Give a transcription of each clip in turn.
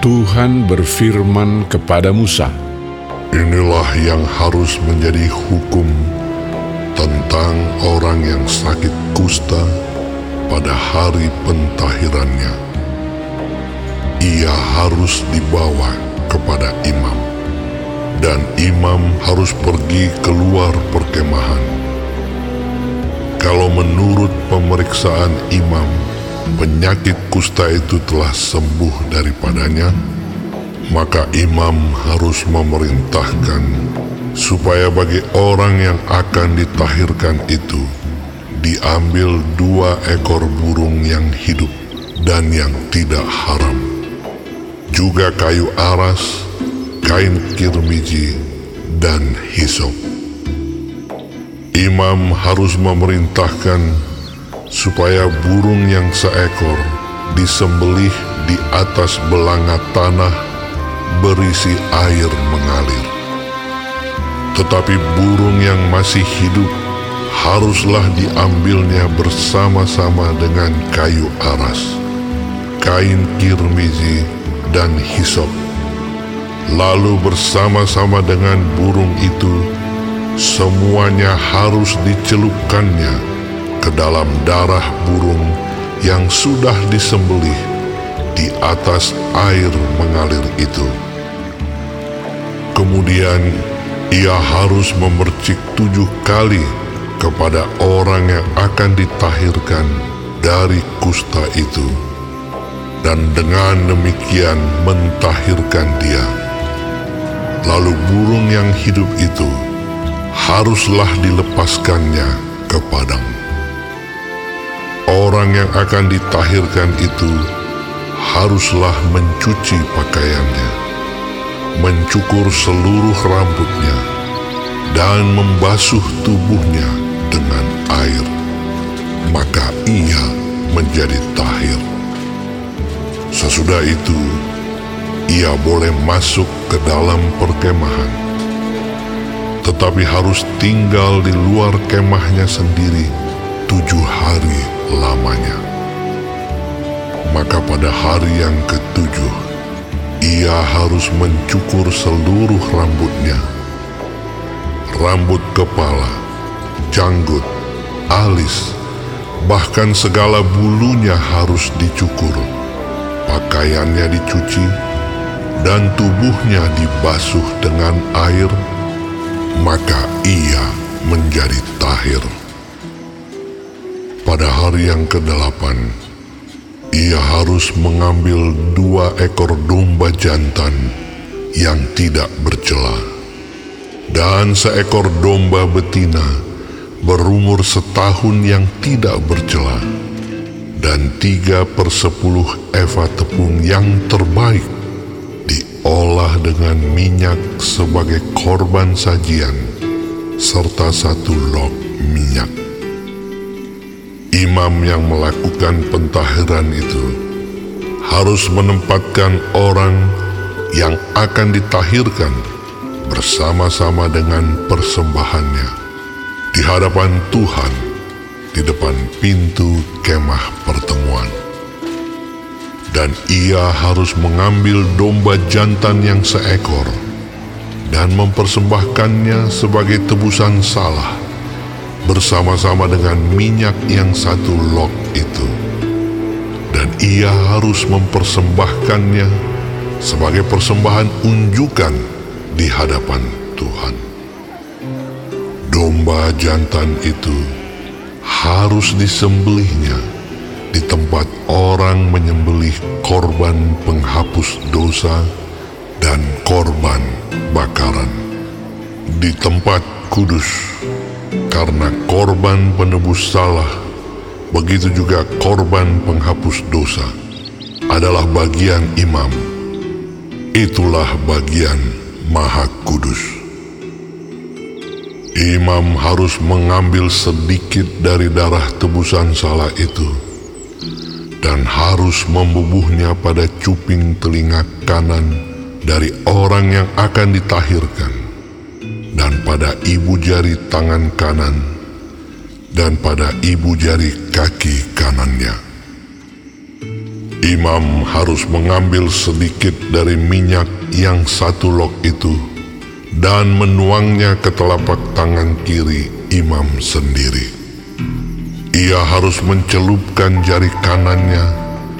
Tuhan berfirman kepada Musa, Inilah yang harus menjadi hukum tentang orang yang sakit kusta pada hari pentahirannya. Ia harus dibawa kepada imam, dan imam harus pergi keluar perkemahan. Kalau menurut pemeriksaan imam, penyakit kusta itu telah sembuh daripadanya, maka imam harus memerintahkan supaya bagi orang yang akan ditahirkan itu diambil dua ekor burung yang hidup dan yang tidak haram, juga kayu aras, kain kirmiji, dan hisop. Imam harus memerintahkan supaya burung yang seekor disembelih di atas belanga tanah berisi air mengalir. Tetapi burung yang masih hidup haruslah diambilnya bersama-sama dengan kayu aras, kain kirmizi, dan hisop. Lalu bersama-sama dengan burung itu, semuanya harus dicelupkannya ke dalam darah burung yang sudah disembelih di atas air mengalir itu. Kemudian ia harus memercik tujuh kali kepada orang yang akan ditahirkan dari kusta itu, dan dengan demikian mentahirkan dia. Lalu burung yang hidup itu haruslah dilepaskannya ke padang. Orang yang akan ditahirkan itu haruslah mencuci pakaiannya, mencukur seluruh rambutnya, dan membasuh tubuhnya dengan air, maka ia menjadi tahir. Sesudah itu, ia boleh masuk ke dalam perkemahan, tetapi harus tinggal di luar kemahnya sendiri tujuh hari lamanya. Maka pada hari yang ketujuh, ia harus mencukur seluruh rambutnya, rambut kepala, janggut, alis, bahkan segala bulunya harus dicukur, pakaiannya dicuci, dan tubuhnya dibasuh dengan air, maka ia menjadi tahir. Pada hari yang kedelapan, ia harus mengambil dua ekor domba jantan yang tidak bercela dan seekor domba betina berumur setahun yang tidak bercela dan tiga per sepuluh eva tepung yang terbaik diolah dengan minyak sebagai korban sajian serta satu log minyak. Imam yang melakukan pentahiran itu harus menempatkan orang yang akan ditahirkan bersama-sama dengan persembahannya di hadapan Tuhan di depan pintu kemah pertemuan. Dan ia harus mengambil domba jantan yang seekor dan mempersembahkannya sebagai tebusan salah bersama-sama dengan minyak yang satu log itu. Dan ia harus mempersembahkannya sebagai persembahan unjukan di hadapan Tuhan. Domba jantan itu harus disembelihnya di tempat orang menyembelih korban penghapus dosa dan korban bakaran. Di tempat kudus karena korban penebus salah, begitu juga korban penghapus dosa adalah bagian imam. Itulah bagian maha kudus. Imam harus mengambil sedikit dari darah tebusan salah itu dan harus membubuhnya pada cuping telinga kanan dari orang yang akan ditahirkan dan pada ibu jari tangan kanan dan pada ibu jari kaki kanannya. Imam harus mengambil sedikit dari minyak yang satu lok itu dan menuangnya ke telapak tangan kiri imam sendiri. Ia harus mencelupkan jari kanannya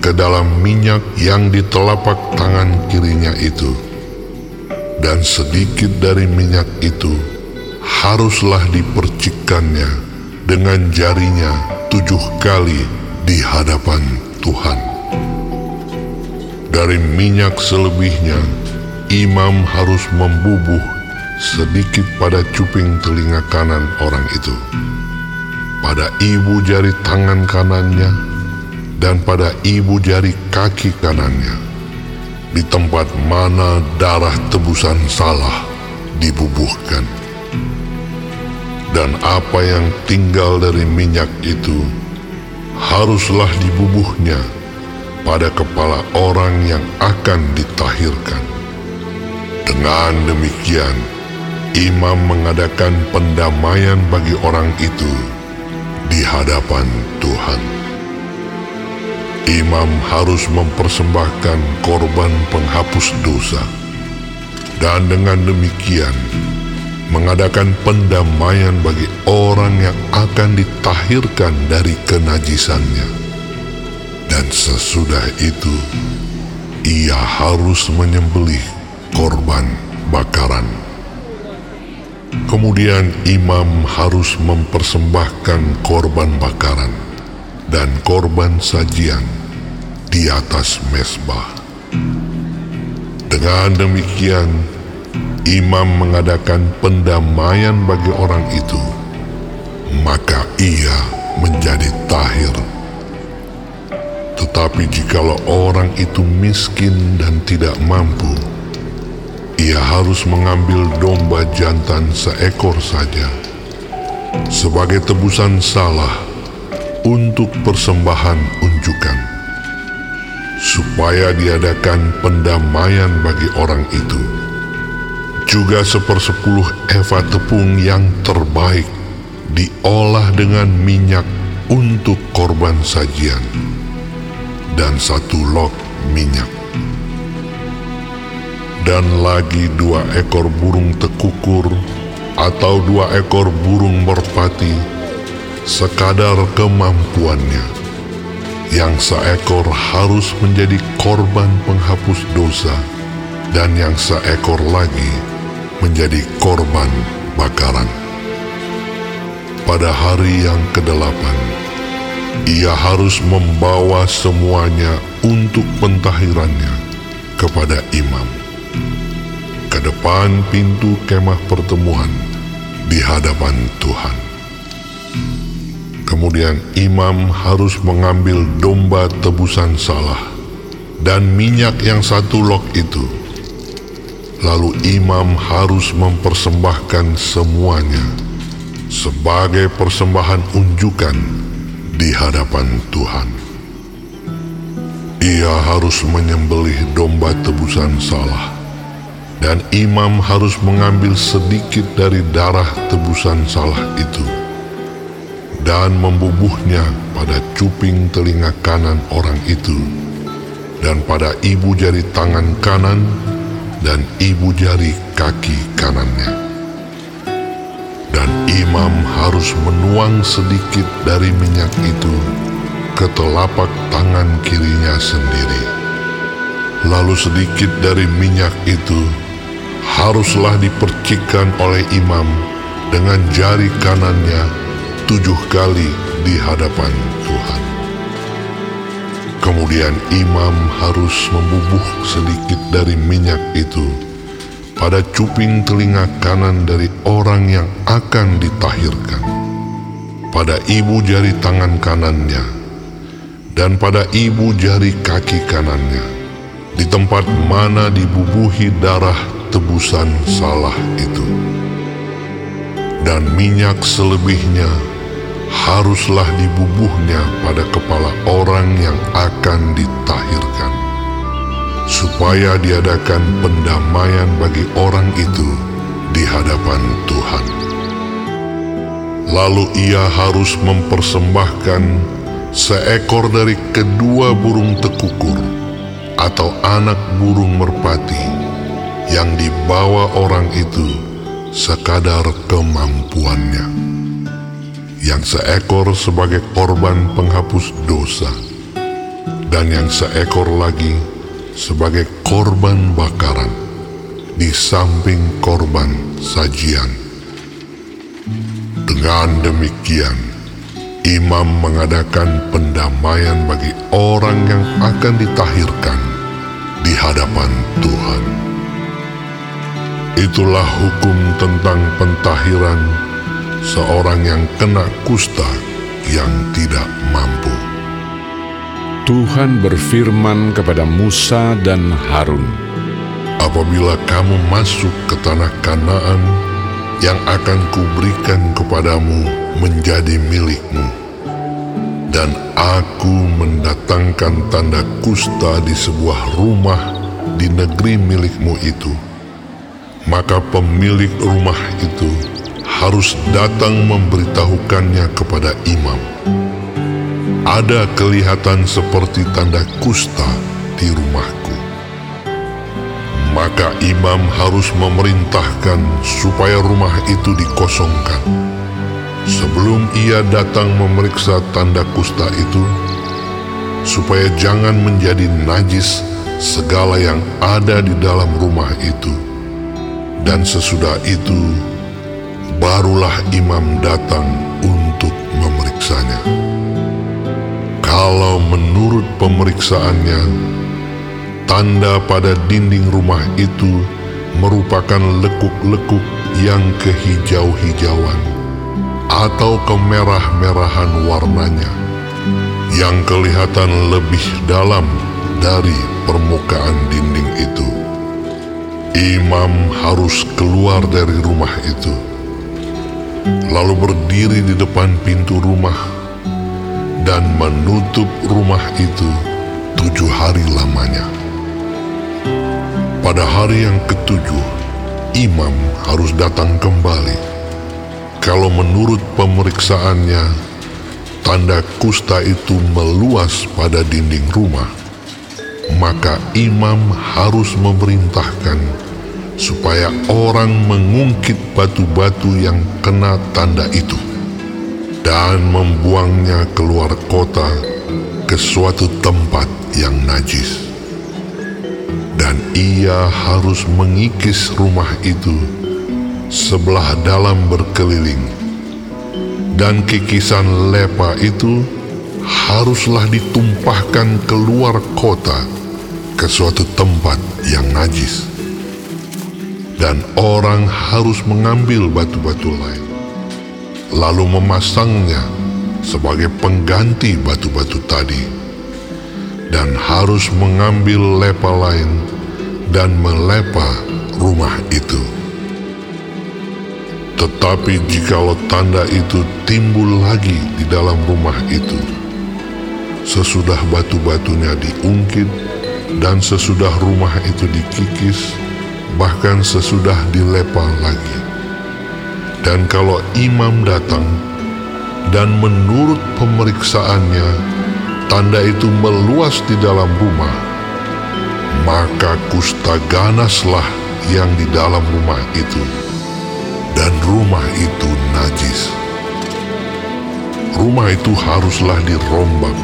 ke dalam minyak yang di telapak tangan kirinya itu. Dan sedikit dari minyak itu haruslah dipercikkannya dengan jarinya tujuh kali di hadapan Tuhan. Dari minyak selebihnya, imam harus membubuh sedikit pada cuping telinga kanan orang itu, pada ibu jari tangan kanannya, dan pada ibu jari kaki kanannya, di tempat mana darah tebusan salah dibubuhkan. Dan apa yang tinggal dari minyak itu haruslah dibubuhnya pada kepala orang yang akan ditahirkan. Dengan demikian, imam mengadakan pendamaian bagi orang itu di hadapan Tuhan. Imam harus mempersembahkan korban penghapus dosa, dan dengan demikian mengadakan pendamaian bagi orang yang akan ditahirkan dari kenajisannya. Dan sesudah itu ia harus menyembelih korban bakaran. Kemudian imam harus mempersembahkan korban bakaran dan korban sajian di atas mesbah. Dengan demikian, imam mengadakan pendamaian bagi orang itu, maka ia menjadi tahir tetapi jikalau orang itu miskin dan tidak mampu, ia harus mengambil domba jantan seekor saja sebagai tebusan salah untuk persembahan unjukan, supaya diadakan pendamaian bagi orang itu. Juga sepersepuluh eva tepung yang terbaik diolah dengan minyak untuk korban sajian dan satu log minyak. Dan lagi dua ekor burung tekukur atau dua ekor burung merpati sekadar kemampuannya. Yang seekor harus menjadi korban penghapus dosa dan yang seekor lagi menjadi korban bakaran. Pada hari yang kedelapan, ia harus membawa semuanya untuk pentahirannya kepada imam. Ke depan pintu kemah pertemuan di hadapan Tuhan. Kemudian imam harus mengambil domba tebusan salah dan minyak yang satu lok itu. Lalu imam harus mempersembahkan semuanya sebagai persembahan unjukan di hadapan Tuhan. Ia harus menyembelih domba tebusan salah, dan imam harus mengambil sedikit dari darah tebusan salah itu dan membubuhnya pada cuping telinga kanan orang itu dan pada ibu jari tangan kanan dan ibu jari kaki kanannya dan imam harus menuang sedikit dari minyak itu ke telapak tangan kirinya sendiri. Lalu sedikit dari minyak itu haruslah dipercikkan oleh imam dengan jari kanannya tujuh kali di hadapan Tuhan. Kemudian imam harus membubuh sedikit dari minyak itu pada cuping telinga kanan dari orang yang akan ditahirkan, pada ibu jari tangan kanannya, dan pada ibu jari kaki kanannya, di tempat mana dibubuhi darah tebusan salah itu. Dan minyak selebihnya haruslah dibubuhnya pada kepala orang yang akan ditahirkan supaya diadakan pendamaian bagi orang itu di hadapan Tuhan. Lalu ia harus mempersembahkan seekor dari kedua burung tekukur atau anak burung merpati yang dibawa orang itu sekadar kemampuannya. Yang seekor sebagai korban penghapus dosa dan yang seekor lagi sebagai korban bakaran di samping korban sajian. Dengan demikian, imam mengadakan pendamaian bagi orang yang akan ditahirkan di hadapan Tuhan. Itulah hukum tentang pentahiran seorang yang kena kusta yang tidak mampu. Tuhan berfirman kepada Musa dan Harun, Apabila kamu masuk ke tanah Kanaan yang akan kuberikan kepadamu menjadi milikmu, dan aku mendatangkan tanda kusta di sebuah rumah di negeri milikmu itu, maka pemilik rumah itu harus datang memberitahukannya kepada imam. Ada kelihatan seperti tanda kusta di rumahku. Maka imam harus memerintahkan supaya rumah itu dikosongkan. Sebelum ia datang memeriksa tanda kusta itu, supaya jangan menjadi najis segala yang ada di dalam rumah itu. Dan sesudah itu, barulah imam datang untuk memeriksanya. Kalau menurut pemeriksaannya, tanda pada dinding rumah itu merupakan lekuk-lekuk yang kehijau-hijauan atau kemerah-merahan warnanya yang kelihatan lebih dalam dari permukaan dinding itu. Imam harus keluar dari rumah itu, lalu berdiri di depan pintu rumah dan menutup rumah itu tujuh hari lamanya. Pada hari yang ketujuh, imam harus datang kembali. Kalau menurut pemeriksaannya, tanda kusta itu meluas pada dinding rumah, maka imam harus memerintahkan supaya orang mengungkit batu-batu yang kena tanda itu dan membuangnya keluar kota ke suatu tempat yang najis. Dan ia harus mengikis rumah itu sebelah dalam berkeliling. Dan kikisan lepa itu haruslah ditumpahkan keluar kota ke suatu tempat yang najis. Dan orang harus mengambil batu-batu lain lalu memasangnya sebagai pengganti batu-batu tadi, dan harus mengambil lepa lain dan melepa rumah itu. Tetapi jikalau tanda itu timbul lagi di dalam rumah itu, sesudah batu-batunya diungkit dan sesudah rumah itu dikikis, bahkan sesudah dilepa lagi, dan kalau imam datang dan menurut pemeriksaannya tanda itu meluas di dalam rumah, maka kusta ganaslah yang di dalam rumah itu, dan rumah itu najis. Rumah itu haruslah dirombak,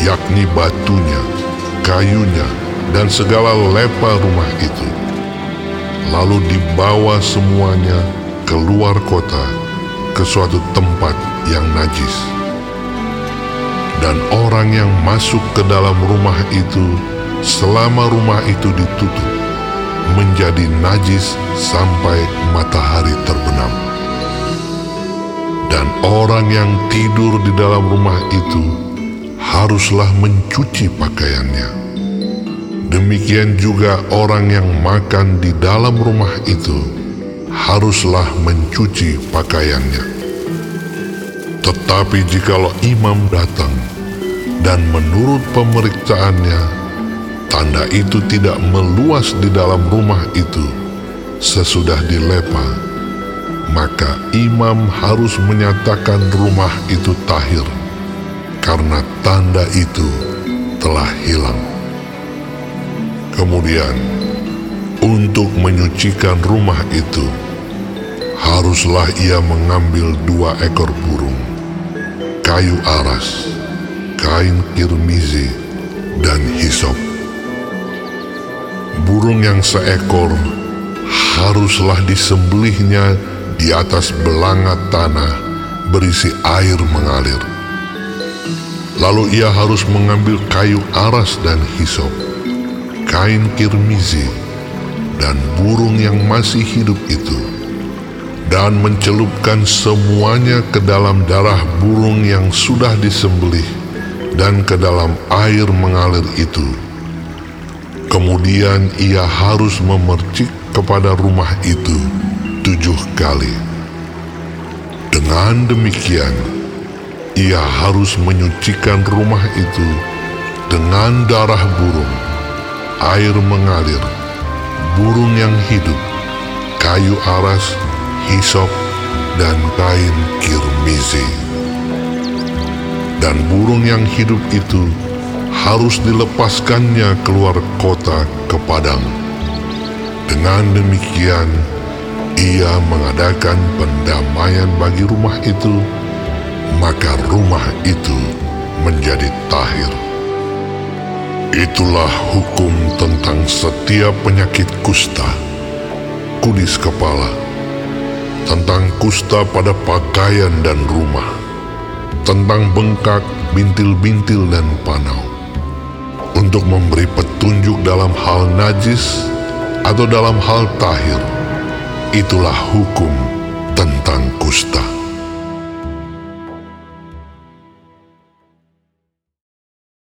yakni batunya, kayunya, dan segala lepa rumah itu. Lalu dibawa semuanya keluar kota ke suatu tempat yang najis. Dan orang yang masuk ke dalam rumah itu selama rumah itu ditutup menjadi najis sampai matahari terbenam. Dan orang yang tidur di dalam rumah itu haruslah mencuci pakaiannya. Demikian juga orang yang makan di dalam rumah itu haruslah mencuci pakaiannya. Tetapi jikalau imam datang dan menurut pemeriksaannya tanda itu tidak meluas di dalam rumah itu sesudah dilepa, maka imam harus menyatakan rumah itu tahir karena tanda itu telah hilang. Kemudian, untuk menyucikan rumah itu, haruslah ia mengambil dua ekor burung, kayu aras, kain kirmizi, dan hisop. Burung yang seekor haruslah disembelihnya di atas belanga tanah berisi air mengalir. Lalu ia harus mengambil kayu aras dan hisop, kain kirmizi, dan burung yang masih hidup itu, dan mencelupkan semuanya ke dalam darah burung yang sudah disembelih dan ke dalam air mengalir itu. Kemudian ia harus memercik kepada rumah itu tujuh kali. Dengan demikian, ia harus menyucikan rumah itu dengan darah burung, air mengalir, burung yang hidup, kayu aras, hisop, dan kain kirmizi. Dan burung yang hidup itu harus dilepaskannya keluar kota ke padang. Dengan demikian, ia mengadakan pendamaian bagi rumah itu, maka rumah itu menjadi tahir. Itulah hukum tentang setiap penyakit kusta, kudis kepala, tentang kusta pada pakaian dan rumah, tentang bengkak, bintil-bintil, dan panau, untuk memberi petunjuk dalam hal najis atau dalam hal tahir. Itulah hukum tentang kusta.